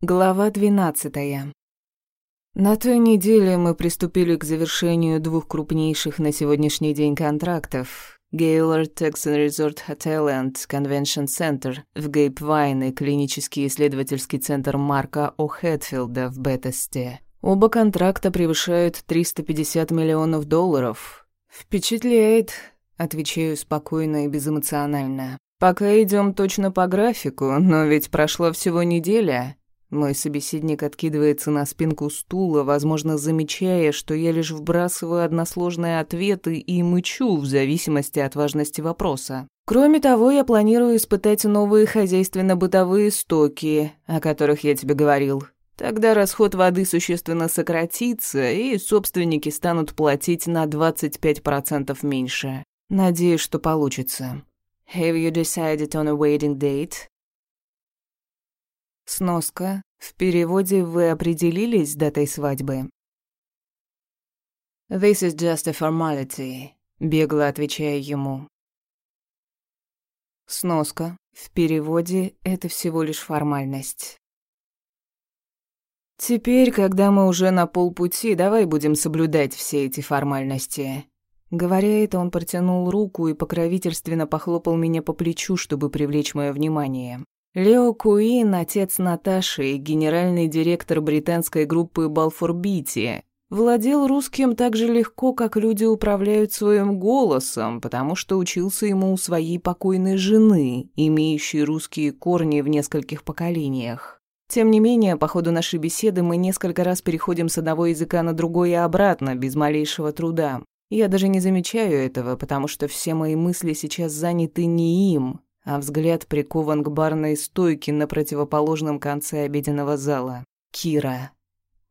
Глава двенадцатая. На той неделе мы приступили к завершению двух крупнейших на сегодняшний день контрактов. Gaylord Texan Resort Hotel and Convention Center в Гейпвайн и клинический исследовательский центр Марка О'Хэтфилда в Беттесте. Оба контракта превышают 350 миллионов долларов. «Впечатляет», — отвечаю спокойно и безэмоционально. «Пока идем точно по графику, но ведь прошла всего неделя, мой собеседник откидывается на спинку стула, возможно, замечая, что я лишь вбрасываю односложные ответы и мычу в зависимости от важности вопроса. Кроме того, я планирую испытать новые хозяйственно-бытовые стоки, о которых я тебе говорил. Тогда расход воды существенно сократится, и собственники станут платить на 25% меньше. Надеюсь, что получится. Have you decided on a waiting date? Сноска. В переводе вы определились с датой свадьбы? This is just a formality, бегло отвечая ему. Сноска. В переводе это всего лишь формальность. Теперь, когда мы уже на полпути, давай будем соблюдать все эти формальности. Говоря это, он протянул руку и покровительственно похлопал меня по плечу, чтобы привлечь мое внимание. Лео Куин, отец Наташи генеральный директор британской группы Балфорбити, владел русским так же легко, как люди управляют своим голосом, потому что учился ему у своей покойной жены, имеющей русские корни в нескольких поколениях. Тем не менее, по ходу нашей беседы мы несколько раз переходим с одного языка на другой и обратно, без малейшего труда. Я даже не замечаю этого, потому что все мои мысли сейчас заняты не им, а взгляд прикован к барной стойке на противоположном конце обеденного зала. Кира.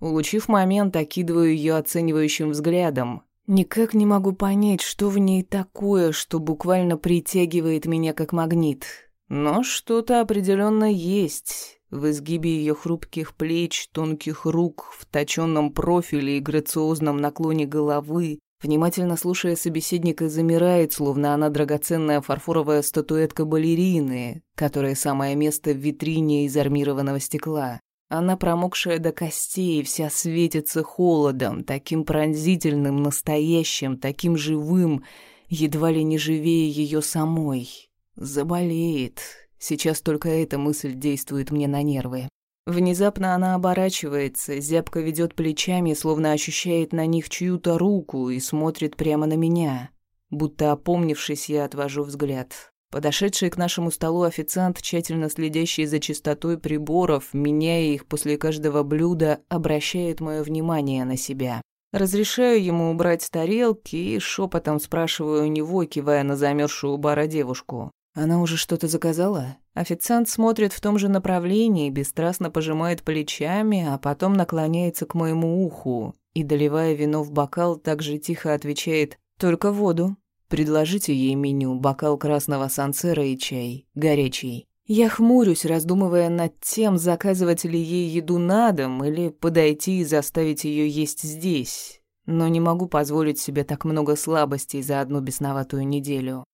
Улучив момент, окидываю ее оценивающим взглядом. Никак не могу понять, что в ней такое, что буквально притягивает меня как магнит. Но что-то определенно есть. В изгибе ее хрупких плеч, тонких рук, в точенном профиле и грациозном наклоне головы, Внимательно слушая собеседника, замирает, словно она драгоценная фарфоровая статуэтка балерины, которая самое место в витрине из армированного стекла. Она промокшая до костей, вся светится холодом, таким пронзительным, настоящим, таким живым, едва ли не живее ее самой. Заболеет. Сейчас только эта мысль действует мне на нервы. Внезапно она оборачивается, зябко ведет плечами, словно ощущает на них чью-то руку и смотрит прямо на меня. Будто опомнившись, я отвожу взгляд. Подошедший к нашему столу официант, тщательно следящий за чистотой приборов, меняя их после каждого блюда, обращает мое внимание на себя. Разрешаю ему убрать тарелки и шепотом спрашиваю у него, кивая на замерзшую у бара девушку. Она уже что-то заказала? Официант смотрит в том же направлении, бесстрастно пожимает плечами, а потом наклоняется к моему уху и, доливая вино в бокал, также тихо отвечает «Только воду». Предложите ей меню, бокал красного сансера и чай, горячий. Я хмурюсь, раздумывая над тем, заказывать ли ей еду на дом или подойти и заставить ее есть здесь. Но не могу позволить себе так много слабостей за одну бесноватую неделю.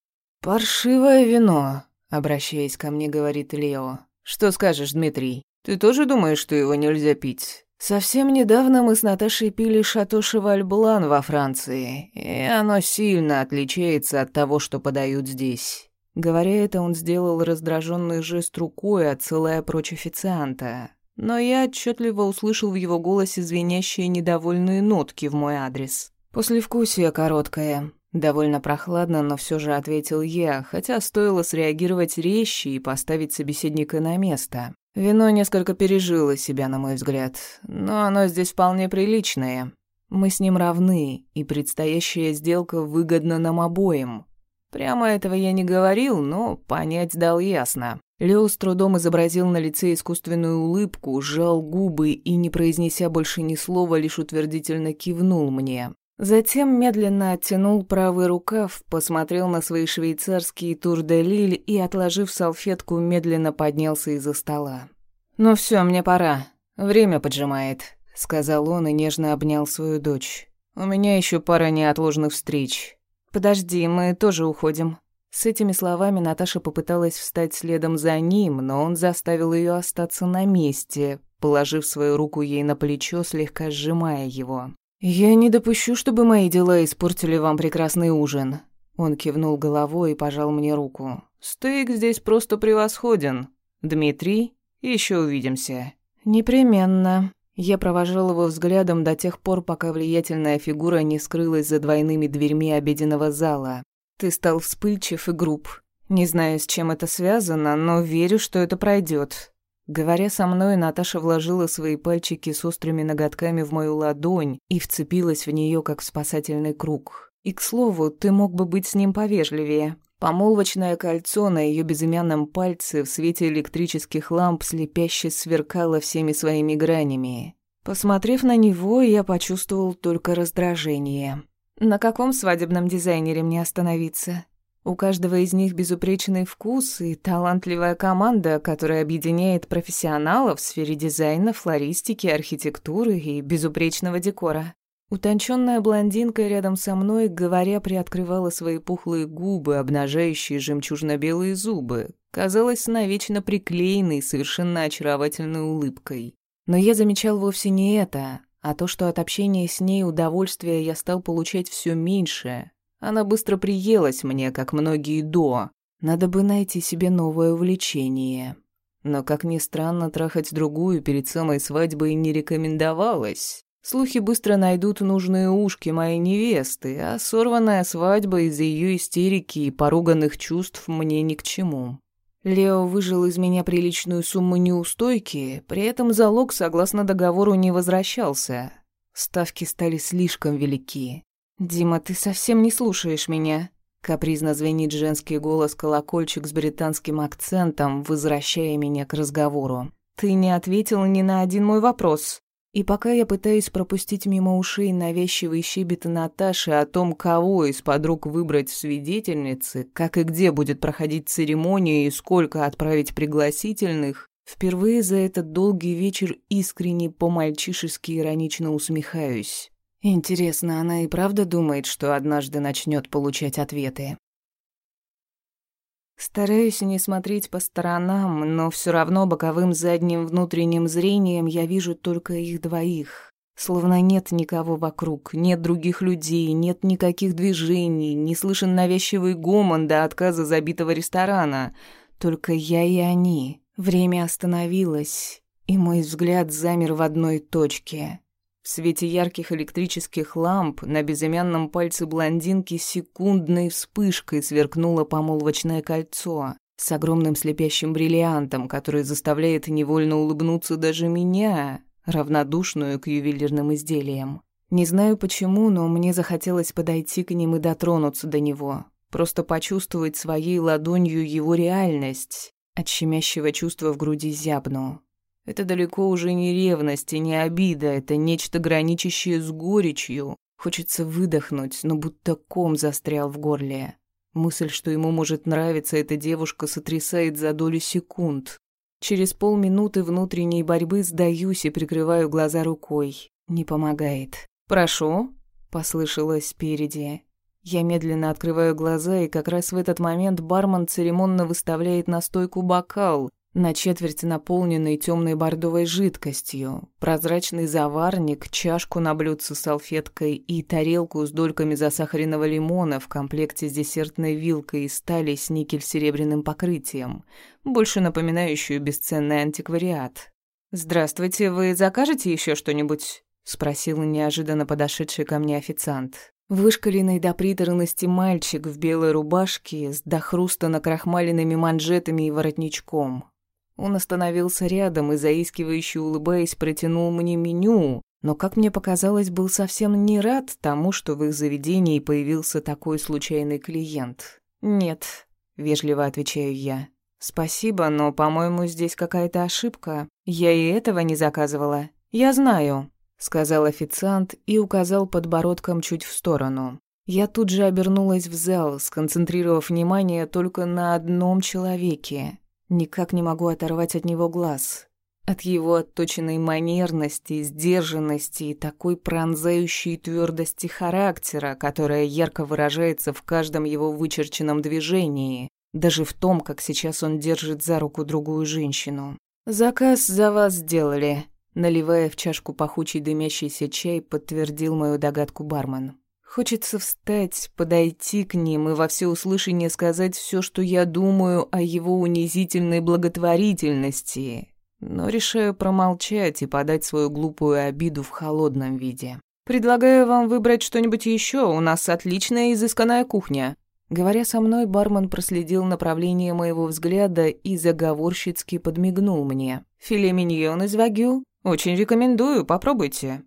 «Паршивое вино», — обращаясь ко мне, говорит Лео. «Что скажешь, Дмитрий? Ты тоже думаешь, что его нельзя пить?» Совсем недавно мы с Наташей пили шато Шеваль Блан во Франции, и оно сильно отличается от того, что подают здесь. Говоря это, он сделал раздраженный жест рукой, отсылая прочь официанта. Но я отчетливо услышал в его голосе звенящие недовольные нотки в мой адрес. Послевкусие короткое. Довольно прохладно, но все же ответил я, хотя стоило среагировать резче и поставить собеседника на место. Вино несколько пережило себя, на мой взгляд, но оно здесь вполне приличное. Мы с ним равны, и предстоящая сделка выгодна нам обоим. Прямо этого я не говорил, но понять дал ясно. Лео с трудом изобразил на лице искусственную улыбку, сжал губы и, не произнеся больше ни слова, лишь утвердительно кивнул мне. Затем медленно оттянул правый рукав, посмотрел на свои швейцарские тур-де-лиль и, отложив салфетку, медленно поднялся из-за стола. «Ну все, мне пора. Время поджимает», — сказал он и нежно обнял свою дочь. «У меня еще пара неотложных встреч». «Подожди, мы тоже уходим». С этими словами Наташа попыталась встать следом за ним, но он заставил ее остаться на месте, положив свою руку ей на плечо, слегка сжимая его. «Я не допущу, чтобы мои дела испортили вам прекрасный ужин». Он кивнул головой и пожал мне руку. «Стейк здесь просто превосходен. Дмитрий, еще увидимся». «Непременно». Я провожал его взглядом до тех пор, пока влиятельная фигура не скрылась за двойными дверьми обеденного зала. «Ты стал вспыльчив и груб. Не знаю, с чем это связано, но верю, что это пройдет. Говоря со мной, Наташа вложила свои пальчики с острыми ноготками в мою ладонь и вцепилась в нее, как в спасательный круг. И, к слову, ты мог бы быть с ним повежливее. Помолвочное кольцо на ее безымянном пальце в свете электрических ламп слепяще сверкало всеми своими гранями. Посмотрев на него, я почувствовал только раздражение. На каком свадебном дизайнере мне остановиться? У каждого из них безупречный вкус и талантливая команда, которая объединяет профессионалов в сфере дизайна, флористики, архитектуры и безупречного декора. Утонченная блондинка рядом со мной, говоря, приоткрывала свои пухлые губы, обнажающие жемчужно-белые зубы, казалась навечно приклеенной, совершенно очаровательной улыбкой. Но я замечал вовсе не это, а то, что от общения с ней удовольствия я стал получать все меньше, она быстро приелась мне, как многие до. Надо бы найти себе новое увлечение. Но, как ни странно, трахать другую перед самой свадьбой не рекомендовалось. Слухи быстро найдут нужные ушки моей невесты, а сорванная свадьба из-за ее истерики и поруганных чувств мне ни к чему. Лео выжил из меня приличную сумму неустойки, при этом залог, согласно договору, не возвращался. Ставки стали слишком велики. «Дима, ты совсем не слушаешь меня», — капризно звенит женский голос-колокольчик с британским акцентом, возвращая меня к разговору. «Ты не ответил ни на один мой вопрос». И пока я пытаюсь пропустить мимо ушей навязчивые щебеты Наташи о том, кого из подруг выбрать в свидетельницы, как и где будет проходить церемония и сколько отправить пригласительных, впервые за этот долгий вечер искренне по-мальчишески иронично усмехаюсь. Интересно, она и правда думает, что однажды начнет получать ответы? Стараюсь не смотреть по сторонам, но все равно боковым задним внутренним зрением я вижу только их двоих. Словно нет никого вокруг, нет других людей, нет никаких движений, не слышен навязчивый гомон до отказа забитого ресторана. Только я и они. Время остановилось, и мой взгляд замер в одной точке. В свете ярких электрических ламп на безымянном пальце блондинки секундной вспышкой сверкнуло помолвочное кольцо с огромным слепящим бриллиантом, который заставляет невольно улыбнуться даже меня, равнодушную к ювелирным изделиям. Не знаю почему, но мне захотелось подойти к ним и дотронуться до него, просто почувствовать своей ладонью его реальность. От щемящего чувства в груди зябну. Это далеко уже не ревность и не обида, это нечто граничащее с горечью. Хочется выдохнуть, но будто ком застрял в горле. Мысль, что ему может нравиться эта девушка, сотрясает за долю секунд. Через полминуты внутренней борьбы сдаюсь и прикрываю глаза рукой. Не помогает. «Прошу», — послышалось спереди. Я медленно открываю глаза, и как раз в этот момент бармен церемонно выставляет на стойку бокал, на четверть наполненный темной бордовой жидкостью, прозрачный заварник, чашку на блюдце с салфеткой и тарелку с дольками засахаренного лимона в комплекте с десертной вилкой из стали с никель-серебряным покрытием, больше напоминающую бесценный антиквариат. «Здравствуйте, вы закажете еще что-нибудь?» — спросил неожиданно подошедший ко мне официант. Вышкаленный до приторности мальчик в белой рубашке с до хруста накрахмаленными манжетами и воротничком. Он остановился рядом и, заискивающе улыбаясь, протянул мне меню, но, как мне показалось, был совсем не рад тому, что в их заведении появился такой случайный клиент. «Нет», — вежливо отвечаю я. «Спасибо, но, по-моему, здесь какая-то ошибка. Я и этого не заказывала. Я знаю», — сказал официант и указал подбородком чуть в сторону. Я тут же обернулась в зал, сконцентрировав внимание только на одном человеке. Никак не могу оторвать от него глаз. От его отточенной манерности, сдержанности и такой пронзающей твердости характера, которая ярко выражается в каждом его вычерченном движении, даже в том, как сейчас он держит за руку другую женщину. «Заказ за вас сделали», Наливая в чашку пахучий дымящийся чай, подтвердил мою догадку бармен. Хочется встать, подойти к ним и во всеуслышание сказать все, что я думаю о его унизительной благотворительности, но решаю промолчать и подать свою глупую обиду в холодном виде. «Предлагаю вам выбрать что-нибудь еще, у нас отличная изысканная кухня». Говоря со мной, бармен проследил направление моего взгляда и заговорщицки подмигнул мне. «Филе миньон из вагю? Очень рекомендую, попробуйте».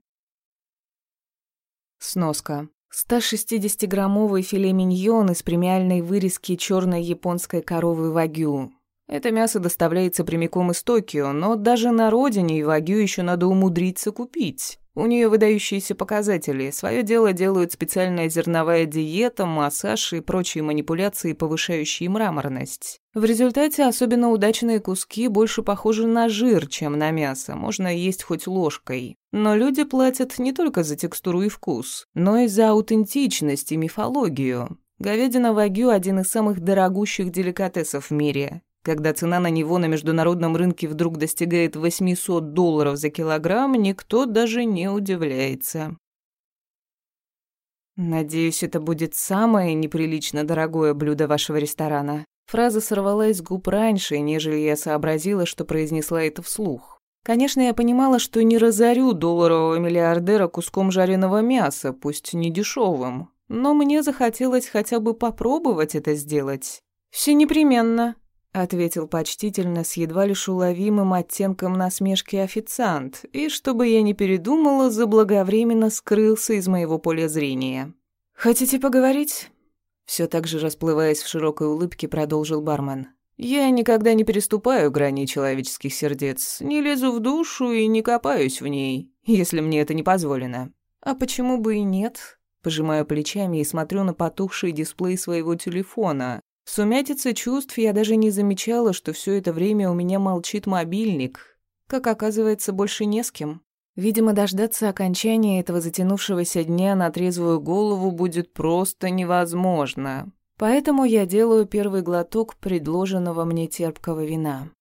Сноска. 160-граммовый филе миньон из премиальной вырезки черной японской коровы вагю. Это мясо доставляется прямиком из Токио, но даже на родине вагю еще надо умудриться купить. У нее выдающиеся показатели. Свое дело делают специальная зерновая диета, массаж и прочие манипуляции, повышающие мраморность. В результате особенно удачные куски больше похожи на жир, чем на мясо. Можно есть хоть ложкой. Но люди платят не только за текстуру и вкус, но и за аутентичность и мифологию. Говядина вагю – один из самых дорогущих деликатесов в мире. Когда цена на него на международном рынке вдруг достигает 800 долларов за килограмм, никто даже не удивляется. «Надеюсь, это будет самое неприлично дорогое блюдо вашего ресторана». Фраза сорвалась с губ раньше, нежели я сообразила, что произнесла это вслух. Конечно, я понимала, что не разорю долларового миллиардера куском жареного мяса, пусть не дешевым, но мне захотелось хотя бы попробовать это сделать. «Все непременно», ответил почтительно с едва лишь уловимым оттенком насмешки официант, и, чтобы я не передумала, заблаговременно скрылся из моего поля зрения. «Хотите поговорить?» Все так же расплываясь в широкой улыбке, продолжил бармен. «Я никогда не переступаю грани человеческих сердец, не лезу в душу и не копаюсь в ней, если мне это не позволено». «А почему бы и нет?» Пожимаю плечами и смотрю на потухший дисплей своего телефона, в сумятице чувств я даже не замечала, что все это время у меня молчит мобильник. Как оказывается, больше не с кем. Видимо, дождаться окончания этого затянувшегося дня на трезвую голову будет просто невозможно. Поэтому я делаю первый глоток предложенного мне терпкого вина.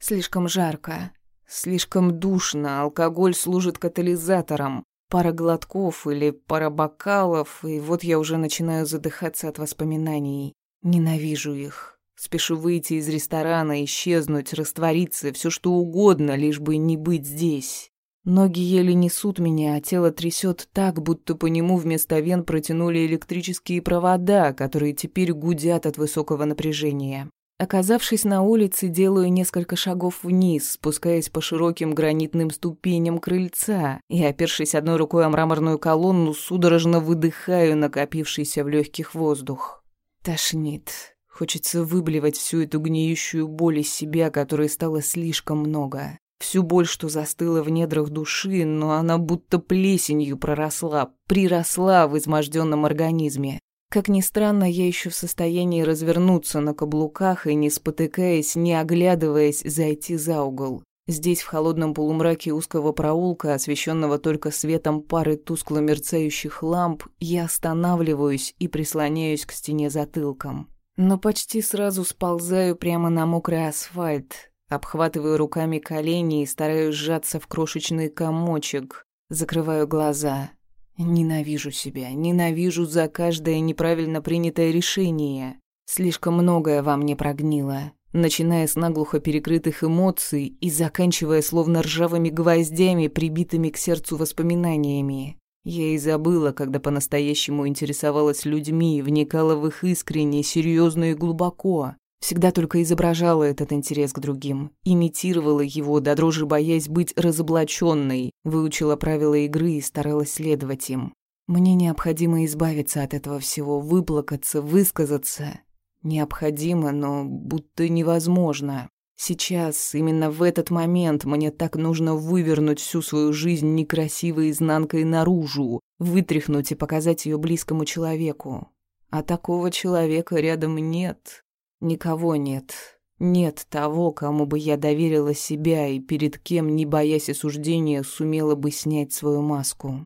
Слишком жарко, слишком душно, алкоголь служит катализатором. Пара глотков или пара бокалов, и вот я уже начинаю задыхаться от воспоминаний. Ненавижу их. Спешу выйти из ресторана, исчезнуть, раствориться, все что угодно, лишь бы не быть здесь. Ноги еле несут меня, а тело трясет так, будто по нему вместо вен протянули электрические провода, которые теперь гудят от высокого напряжения. Оказавшись на улице, делаю несколько шагов вниз, спускаясь по широким гранитным ступеням крыльца и, опершись одной рукой о мраморную колонну, судорожно выдыхаю накопившийся в легких воздух. Тошнит. Хочется выблевать всю эту гниющую боль из себя, которой стало слишком много. Всю боль, что застыла в недрах души, но она будто плесенью проросла, приросла в изможденном организме. Как ни странно, я еще в состоянии развернуться на каблуках и, не спотыкаясь, не оглядываясь, зайти за угол. Здесь, в холодном полумраке узкого проулка, освещенного только светом пары тускло мерцающих ламп, я останавливаюсь и прислоняюсь к стене затылком. Но почти сразу сползаю прямо на мокрый асфальт, обхватываю руками колени и стараюсь сжаться в крошечный комочек, закрываю глаза — Ненавижу себя, ненавижу за каждое неправильно принятое решение. Слишком многое во мне прогнило, начиная с наглухо перекрытых эмоций и заканчивая словно ржавыми гвоздями, прибитыми к сердцу воспоминаниями. Я и забыла, когда по-настоящему интересовалась людьми, вникала в их искренне, серьезно и глубоко. Всегда только изображала этот интерес к другим, имитировала его, до дрожи боясь быть разоблаченной, выучила правила игры и старалась следовать им. Мне необходимо избавиться от этого всего, выплакаться, высказаться. Необходимо, но будто невозможно. Сейчас, именно в этот момент, мне так нужно вывернуть всю свою жизнь некрасивой изнанкой наружу, вытряхнуть и показать ее близкому человеку. А такого человека рядом нет. Никого нет. Нет того, кому бы я доверила себя и перед кем, не боясь осуждения, сумела бы снять свою маску.